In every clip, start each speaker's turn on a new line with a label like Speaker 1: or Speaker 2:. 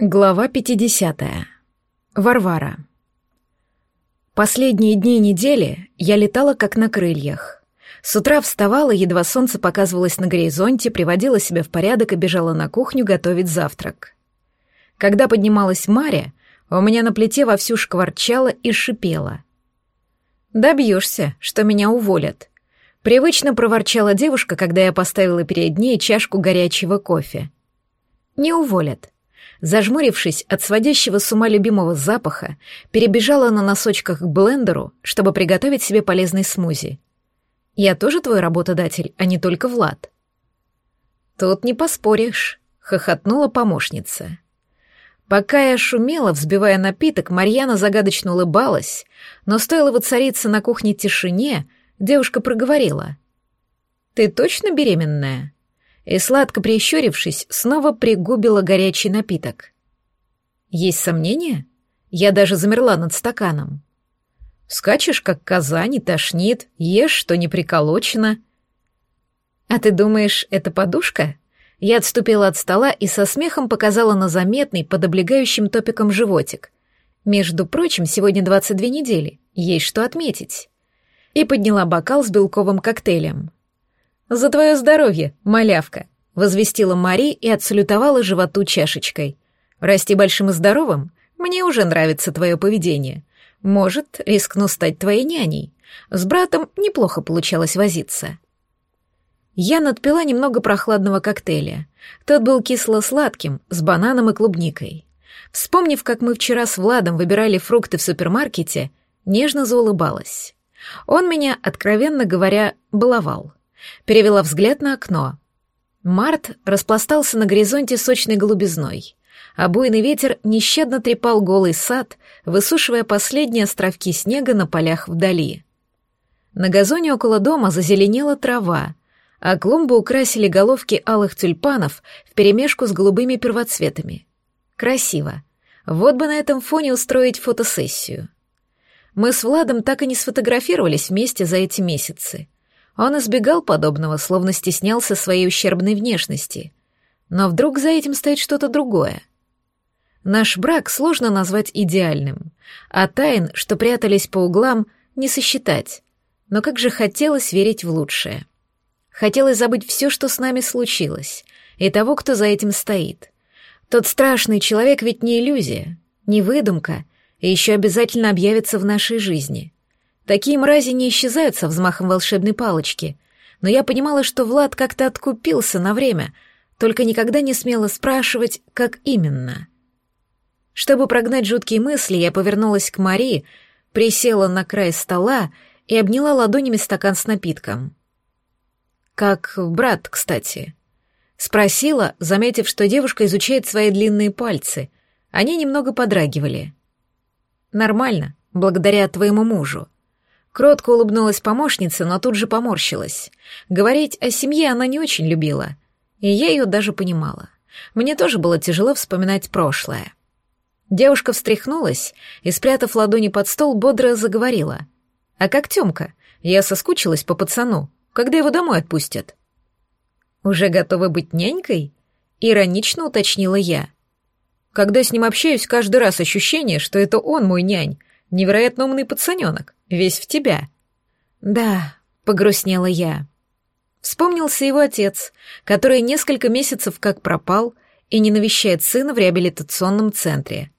Speaker 1: Глава 50. Варвара. Последние дни недели я летала как на крыльях. С утра вставала, едва солнце показывалось на горизонте, приводила себя в порядок и бежала на кухню готовить завтрак. Когда поднималась Маря, у меня на плите вовсю шкварчала и шипела. «Добьешься, что меня уволят», — привычно проворчала девушка, когда я поставила перед ней чашку горячего кофе. «Не уволят», — Зажмурившись от сводящего с ума любимого запаха, перебежала на носочках к блендеру, чтобы приготовить себе полезный смузи. «Я тоже твой работодатель, а не только Влад». «Тут не поспоришь», — хохотнула помощница. Пока я шумела, взбивая напиток, Марьяна загадочно улыбалась, но стоило воцариться на кухне тишине, девушка проговорила. «Ты точно беременная?» И, сладко прищурившись, снова пригубила горячий напиток. «Есть сомнения?» Я даже замерла над стаканом. «Скачешь, как коза, не тошнит, ешь, что не приколочено». «А ты думаешь, это подушка?» Я отступила от стола и со смехом показала на заметный под облегающим топиком животик. Между прочим, сегодня 22 недели, есть что отметить. И подняла бокал с белковым коктейлем. «За твое здоровье, малявка!» — возвестила Мари и отсалютовала животу чашечкой. «Расти большим и здоровым? Мне уже нравится твое поведение. Может, рискну стать твоей няней. С братом неплохо получалось возиться». Я надпила немного прохладного коктейля. Тот был кисло-сладким, с бананом и клубникой. Вспомнив, как мы вчера с Владом выбирали фрукты в супермаркете, нежно заулыбалась. Он меня, откровенно говоря, баловал. Перевела взгляд на окно. Март распластался на горизонте сочной голубизной, а буйный ветер нещадно трепал голый сад, высушивая последние островки снега на полях вдали. На газоне около дома зазеленела трава, а клумбы украсили головки алых тюльпанов вперемешку с голубыми первоцветами. Красиво. Вот бы на этом фоне устроить фотосессию. Мы с Владом так и не сфотографировались вместе за эти месяцы. Он избегал подобного, словно стеснялся своей ущербной внешности. Но вдруг за этим стоит что-то другое. Наш брак сложно назвать идеальным, а тайн, что прятались по углам, не сосчитать. Но как же хотелось верить в лучшее. Хотелось забыть все, что с нами случилось, и того, кто за этим стоит. Тот страшный человек ведь не иллюзия, не выдумка, и еще обязательно объявится в нашей жизни — Такие мрази не исчезают со взмахом волшебной палочки, но я понимала, что Влад как-то откупился на время, только никогда не смела спрашивать, как именно. Чтобы прогнать жуткие мысли, я повернулась к Марии, присела на край стола и обняла ладонями стакан с напитком. «Как брат, кстати?» Спросила, заметив, что девушка изучает свои длинные пальцы. Они немного подрагивали. «Нормально, благодаря твоему мужу», Кротко улыбнулась помощница, но тут же поморщилась. Говорить о семье она не очень любила, и я ее даже понимала. Мне тоже было тяжело вспоминать прошлое. Девушка встряхнулась и, спрятав ладони под стол, бодро заговорила. «А как Тёмка? Я соскучилась по пацану. Когда его домой отпустят?» «Уже готова быть нянькой?» — иронично уточнила я. «Когда с ним общаюсь, каждый раз ощущение, что это он мой нянь, невероятно умный пацаненок весь в тебя». «Да», — погрустнела я. Вспомнился его отец, который несколько месяцев как пропал и не навещает сына в реабилитационном центре.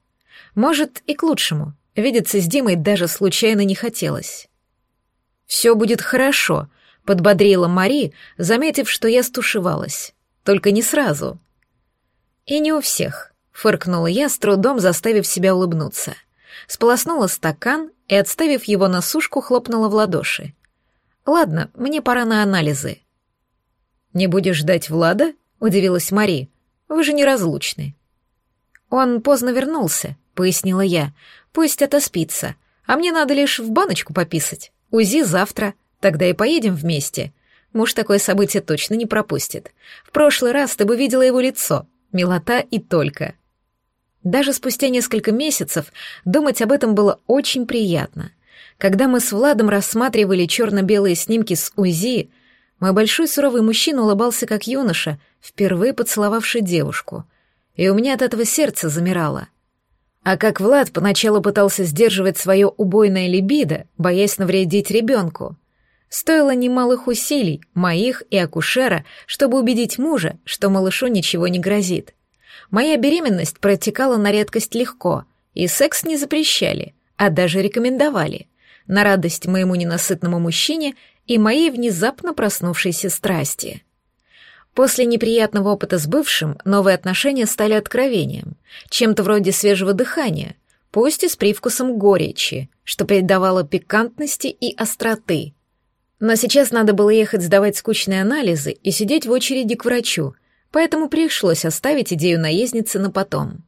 Speaker 1: Может, и к лучшему. Видеться с Димой даже случайно не хотелось. «Все будет хорошо», — подбодрила Мари, заметив, что я стушевалась. «Только не сразу». «И не у всех», — фыркнула я, с трудом заставив себя улыбнуться. Сполоснула стакан и, отставив его на сушку, хлопнула в ладоши. «Ладно, мне пора на анализы». «Не будешь ждать Влада?» — удивилась Мари. «Вы же неразлучны». «Он поздно вернулся», — пояснила я. «Пусть это спится, а мне надо лишь в баночку пописать. УЗИ завтра, тогда и поедем вместе. Муж такое событие точно не пропустит. В прошлый раз ты бы видела его лицо, милота и только». Даже спустя несколько месяцев думать об этом было очень приятно. Когда мы с Владом рассматривали черно-белые снимки с УЗИ, мой большой суровый мужчина улыбался как юноша, впервые поцеловавший девушку. и у меня от этого сердце замирало. А как Влад поначалу пытался сдерживать свое убойное либидо, боясь навредить ребенку, стоило немалых усилий, моих и акушера, чтобы убедить мужа, что малышу ничего не грозит. Моя беременность протекала на редкость легко, и секс не запрещали, а даже рекомендовали, на радость моему ненасытному мужчине и моей внезапно проснувшейся страсти. После неприятного опыта с бывшим новые отношения стали откровением, чем-то вроде свежего дыхания, пусть и с привкусом горечи, что придавало пикантности и остроты. Но сейчас надо было ехать сдавать скучные анализы и сидеть в очереди к врачу, поэтому пришлось оставить идею наездницы на потом.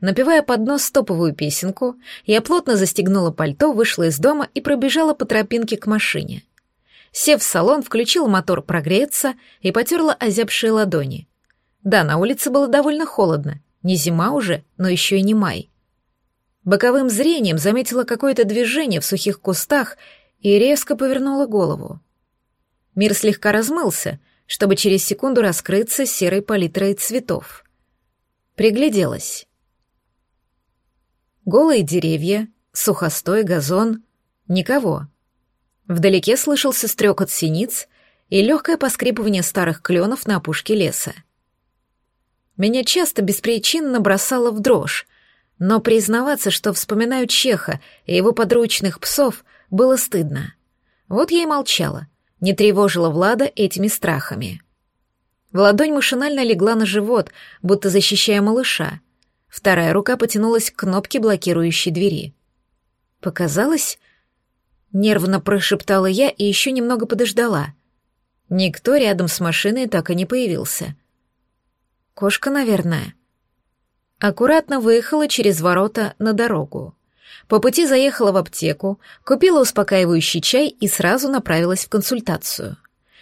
Speaker 1: Напевая под нос топовую песенку, я плотно застегнула пальто, вышла из дома и пробежала по тропинке к машине — Сев в салон, включил мотор прогреться и потерла озябшие ладони. Да, на улице было довольно холодно. Не зима уже, но еще и не май. Боковым зрением заметила какое-то движение в сухих кустах и резко повернула голову. Мир слегка размылся, чтобы через секунду раскрыться серой палитрой цветов. Пригляделась. Голые деревья, сухостой газон, никого — Вдалеке слышался стрекот синиц и легкое поскрипывание старых кленов на опушке леса. Меня часто беспричинно бросало в дрожь, но признаваться, что вспоминаю Чеха и его подручных псов, было стыдно. Вот я и молчала, не тревожила Влада этими страхами. В ладонь машинально легла на живот, будто защищая малыша. Вторая рука потянулась к кнопке блокирующей двери. Показалось, Нервно прошептала я и еще немного подождала. Никто рядом с машиной так и не появился. Кошка, наверное. Аккуратно выехала через ворота на дорогу. По пути заехала в аптеку, купила успокаивающий чай и сразу направилась в консультацию.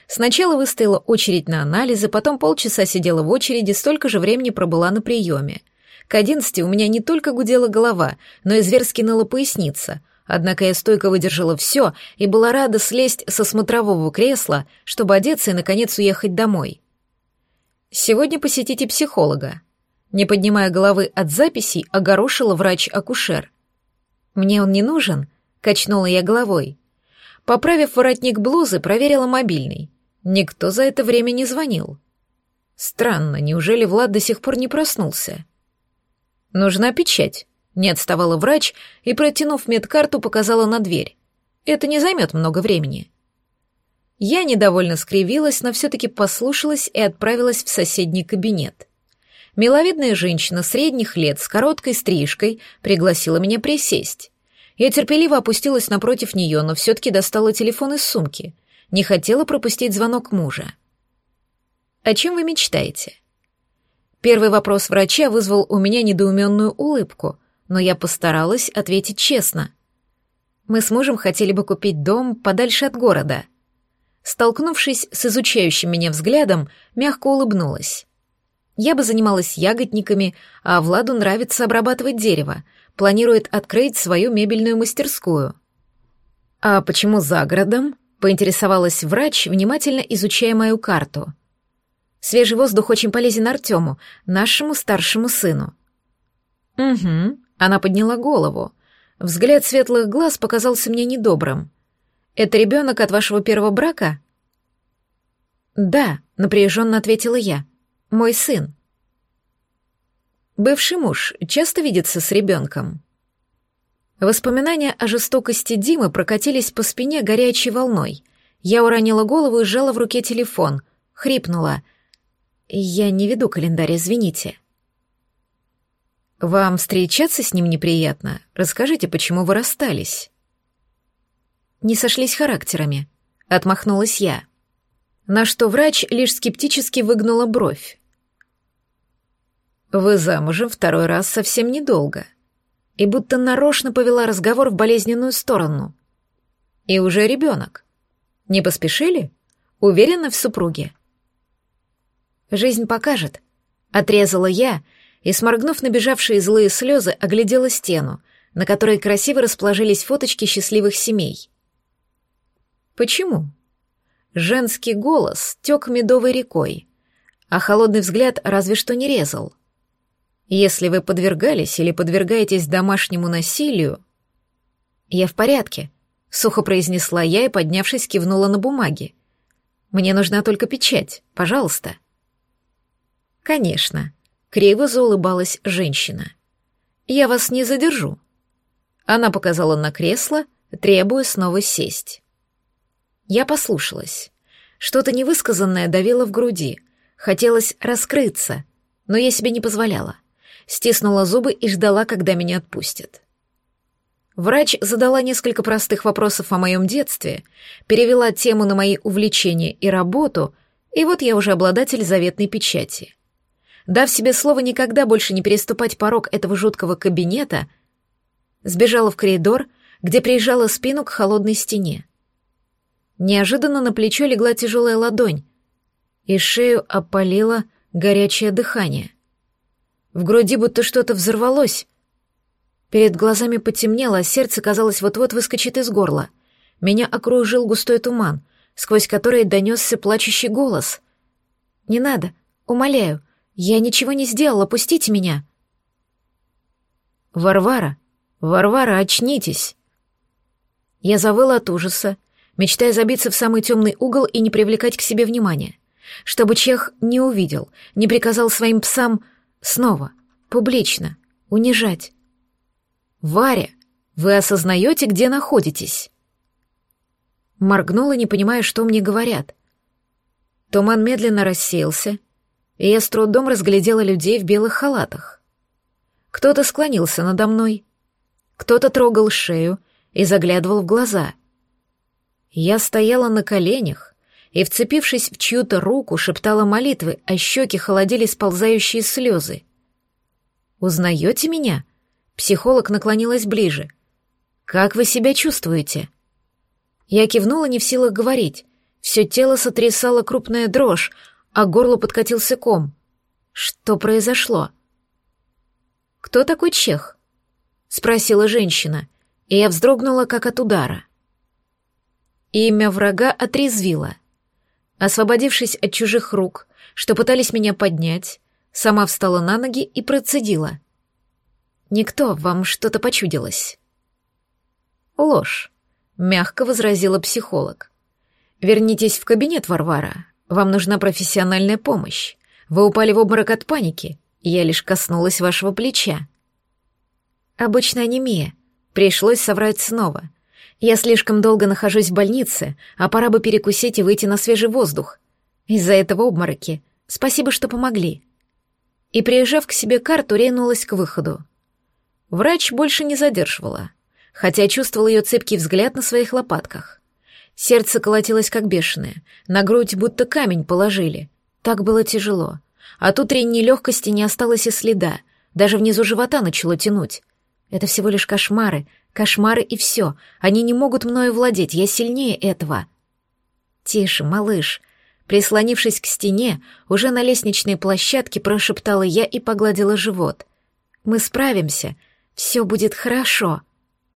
Speaker 1: Сначала выстояла очередь на анализы, потом полчаса сидела в очереди, столько же времени пробыла на приеме. К одиннадцати у меня не только гудела голова, но и зверски ныла поясница — Однако я стойко выдержала все и была рада слезть со смотрового кресла, чтобы одеться и, наконец, уехать домой. «Сегодня посетите психолога». Не поднимая головы от записей, огорошила врач-акушер. «Мне он не нужен?» — качнула я головой. Поправив воротник блузы, проверила мобильный. Никто за это время не звонил. Странно, неужели Влад до сих пор не проснулся? «Нужна печать», не отставала врач и, протянув медкарту, показала на дверь. Это не займет много времени. Я недовольно скривилась, но все-таки послушалась и отправилась в соседний кабинет. Миловидная женщина средних лет с короткой стрижкой пригласила меня присесть. Я терпеливо опустилась напротив нее, но все-таки достала телефон из сумки. Не хотела пропустить звонок мужа. «О чем вы мечтаете?» Первый вопрос врача вызвал у меня недоуменную улыбку, но я постаралась ответить честно. Мы с мужем хотели бы купить дом подальше от города. Столкнувшись с изучающим меня взглядом, мягко улыбнулась. Я бы занималась ягодниками, а Владу нравится обрабатывать дерево, планирует открыть свою мебельную мастерскую. «А почему за городом?» — поинтересовалась врач, внимательно изучая мою карту. «Свежий воздух очень полезен Артему, нашему старшему сыну». «Угу», она подняла голову. Взгляд светлых глаз показался мне недобрым. «Это ребенок от вашего первого брака?» «Да», — напряженно ответила я. «Мой сын». Бывший муж часто видится с ребенком. Воспоминания о жестокости Димы прокатились по спине горячей волной. Я уронила голову и сжала в руке телефон. Хрипнула. «Я не веду календарь, извините». «Вам встречаться с ним неприятно? Расскажите, почему вы расстались?» «Не сошлись характерами», — отмахнулась я. На что врач лишь скептически выгнула бровь. «Вы замужем второй раз совсем недолго», и будто нарочно повела разговор в болезненную сторону. «И уже ребенок. Не поспешили? Уверена в супруге?» «Жизнь покажет», — отрезала я, — и, сморгнув набежавшие злые слезы, оглядела стену, на которой красиво расположились фоточки счастливых семей. Почему? Женский голос тек медовой рекой, а холодный взгляд разве что не резал. Если вы подвергались или подвергаетесь домашнему насилию... Я в порядке, сухо произнесла я и, поднявшись, кивнула на бумаги. Мне нужна только печать, пожалуйста. Конечно, криво заулыбалась женщина. Я вас не задержу. Она показала на кресло, требуя снова сесть. Я послушалась. Что-то невысказанное давило в груди. Хотелось раскрыться, но я себе не позволяла. Стиснула зубы и ждала, когда меня отпустят. Врач задала несколько простых вопросов о моем детстве, перевела тему на мои увлечения и работу, и вот я уже обладатель заветной печати. Дав себе слово никогда больше не переступать порог этого жуткого кабинета, сбежала в коридор, где приезжала спину к холодной стене. Неожиданно на плечо легла тяжелая ладонь, и шею опалило горячее дыхание. В груди будто что-то взорвалось. Перед глазами потемнело, а сердце, казалось, вот-вот выскочит из горла. Меня окружил густой туман, сквозь который донесся плачущий голос. «Не надо, умоляю, я ничего не сделала, пустите меня!» «Варвара! Варвара, очнитесь!» Я завыла от ужаса, мечтая забиться в самый темный угол и не привлекать к себе внимания, чтобы Чех не увидел, не приказал своим псам снова, публично, унижать. «Варя, вы осознаете, где находитесь?» Моргнула, не понимая, что мне говорят. Туман медленно рассеялся, и я с трудом разглядела людей в белых халатах. Кто-то склонился надо мной, кто-то трогал шею и заглядывал в глаза — я стояла на коленях и, вцепившись в чью-то руку, шептала молитвы, а щеки холодили сползающие слезы. «Узнаете меня?» Психолог наклонилась ближе. «Как вы себя чувствуете?» Я кивнула не в силах говорить. Все тело сотрясало крупная дрожь, а горло подкатился ком. Что произошло? «Кто такой чех?» — спросила женщина, и я вздрогнула, как от удара. Имя врага отрезвило. Освободившись от чужих рук, что пытались меня поднять, сама встала на ноги и процедила. «Никто, вам что-то почудилось». «Ложь», — мягко возразила психолог. «Вернитесь в кабинет, Варвара. Вам нужна профессиональная помощь. Вы упали в обморок от паники. Я лишь коснулась вашего плеча». Обычная анемия. Пришлось соврать снова — я слишком долго нахожусь в больнице, а пора бы перекусить и выйти на свежий воздух. Из-за этого обмороки. Спасибо, что помогли. И, приезжав к себе карту, ринулась к выходу. Врач больше не задерживала, хотя чувствовал ее цепкий взгляд на своих лопатках. Сердце колотилось как бешеное, на грудь будто камень положили. Так было тяжело. От утренней легкости не осталось и следа, даже внизу живота начало тянуть. Это всего лишь кошмары, Кошмары и все. Они не могут мною владеть, я сильнее этого. Тише, малыш. Прислонившись к стене, уже на лестничной площадке прошептала я и погладила живот. Мы справимся. Все будет хорошо.